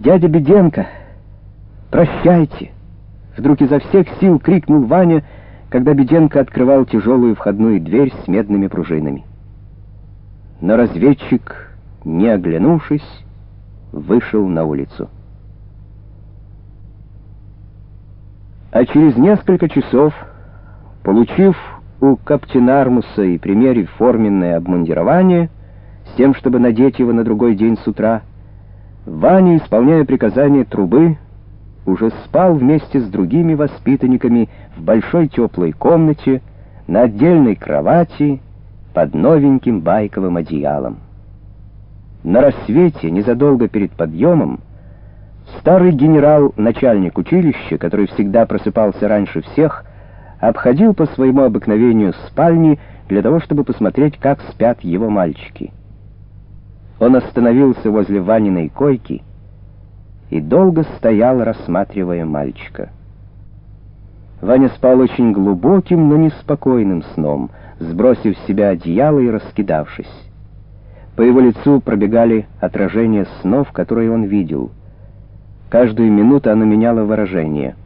«Дядя Беденко, прощайте!» Вдруг изо всех сил крикнул Ваня, когда Беденко открывал тяжелую входную дверь с медными пружинами. Но разведчик, не оглянувшись, вышел на улицу. А через несколько часов, получив у Каптенармуса и примерив форменное обмундирование, с тем, чтобы надеть его на другой день с утра, Ваня, исполняя приказания трубы, уже спал вместе с другими воспитанниками в большой теплой комнате на отдельной кровати под новеньким байковым одеялом. На рассвете, незадолго перед подъемом, старый генерал, начальник училища, который всегда просыпался раньше всех, обходил по своему обыкновению спальни для того, чтобы посмотреть, как спят его мальчики. Он остановился возле Ваниной койки и долго стоял, рассматривая мальчика. Ваня спал очень глубоким, но неспокойным сном, сбросив с себя одеяло и раскидавшись. По его лицу пробегали отражения снов, которые он видел. Каждую минуту оно меняло выражение.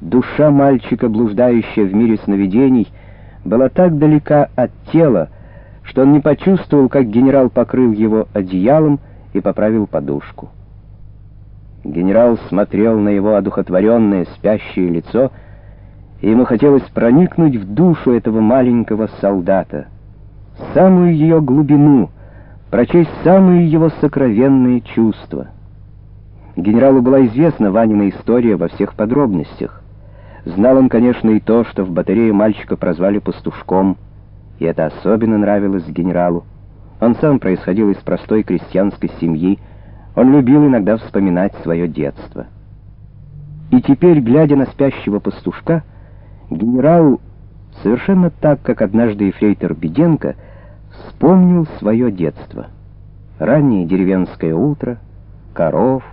Душа мальчика, блуждающая в мире сновидений, была так далека от тела, что он не почувствовал, как генерал покрыл его одеялом и поправил подушку. Генерал смотрел на его одухотворенное спящее лицо, и ему хотелось проникнуть в душу этого маленького солдата, самую ее глубину, прочесть самые его сокровенные чувства. Генералу была известна Ванина история во всех подробностях. Знал он, конечно, и то, что в батарее мальчика прозвали пастушком, и это особенно нравилось генералу. Он сам происходил из простой крестьянской семьи, он любил иногда вспоминать свое детство. И теперь, глядя на спящего пастушка, генерал, совершенно так, как однажды ефрейтор Беденко, вспомнил свое детство. Раннее деревенское утро, коров,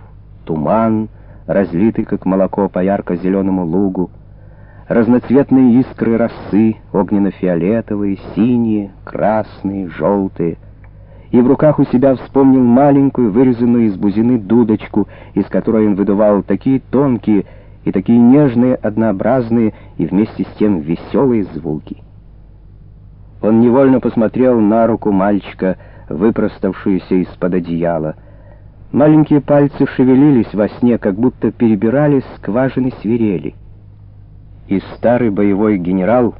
туман, разлитый, как молоко, по ярко-зеленому лугу, разноцветные искры росы, огненно-фиолетовые, синие, красные, желтые — и в руках у себя вспомнил маленькую, вырезанную из бузины дудочку, из которой он выдувал такие тонкие и такие нежные, однообразные и вместе с тем веселые звуки. Он невольно посмотрел на руку мальчика, выпроставшуюся из-под одеяла. Маленькие пальцы шевелились во сне, как будто перебирали скважины свирели. И старый боевой генерал,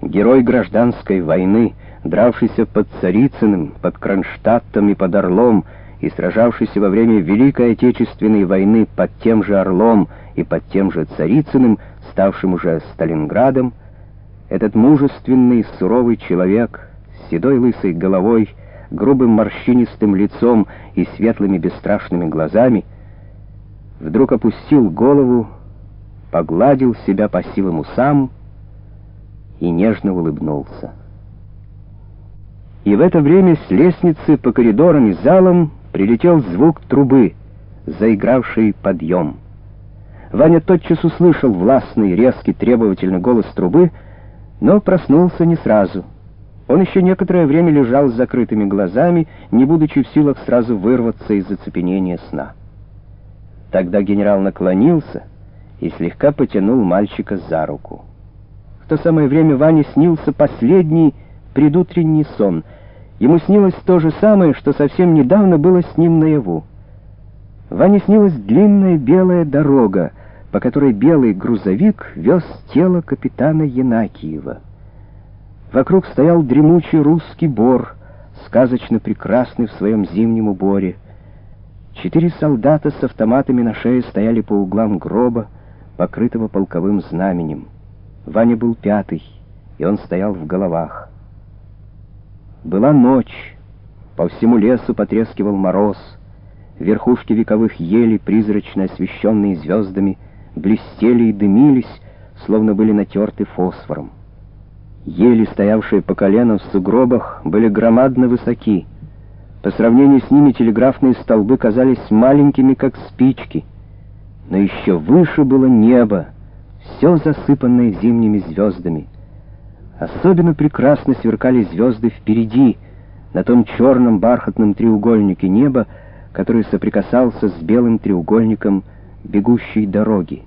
герой гражданской войны, дравшийся под Царицыным, под Кронштадтом и под Орлом, и сражавшийся во время Великой Отечественной войны под тем же Орлом и под тем же Царицыным, ставшим уже Сталинградом, этот мужественный, суровый человек с седой лысой головой, грубым морщинистым лицом и светлыми бесстрашными глазами, вдруг опустил голову, погладил себя по сивым усам и нежно улыбнулся. И в это время с лестницы по коридорам и залам прилетел звук трубы, заигравший подъем. Ваня тотчас услышал властный, резкий, требовательный голос трубы, но проснулся не сразу. Он еще некоторое время лежал с закрытыми глазами, не будучи в силах сразу вырваться из зацепенения сна. Тогда генерал наклонился и слегка потянул мальчика за руку. В то самое время Ване снился последний предутренний сон. Ему снилось то же самое, что совсем недавно было с ним наяву. Ване снилась длинная белая дорога, по которой белый грузовик вез тело капитана Янакиева. Вокруг стоял дремучий русский бор, сказочно прекрасный в своем зимнем уборе. Четыре солдата с автоматами на шее стояли по углам гроба, покрытого полковым знаменем. Ваня был пятый, и он стоял в головах. Была ночь, по всему лесу потрескивал мороз, верхушки вековых елей, призрачно освещенные звездами, блестели и дымились, словно были натерты фосфором. Ели, стоявшие по колено в сугробах, были громадно высоки. По сравнению с ними телеграфные столбы казались маленькими, как спички. Но еще выше было небо, все засыпанное зимними звездами — Особенно прекрасно сверкали звезды впереди, на том черном бархатном треугольнике неба, который соприкасался с белым треугольником бегущей дороги.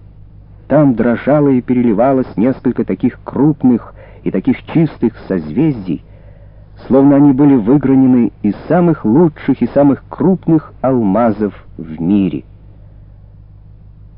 Там дрожало и переливалось несколько таких крупных и таких чистых созвездий, словно они были выгранены из самых лучших и самых крупных алмазов в мире —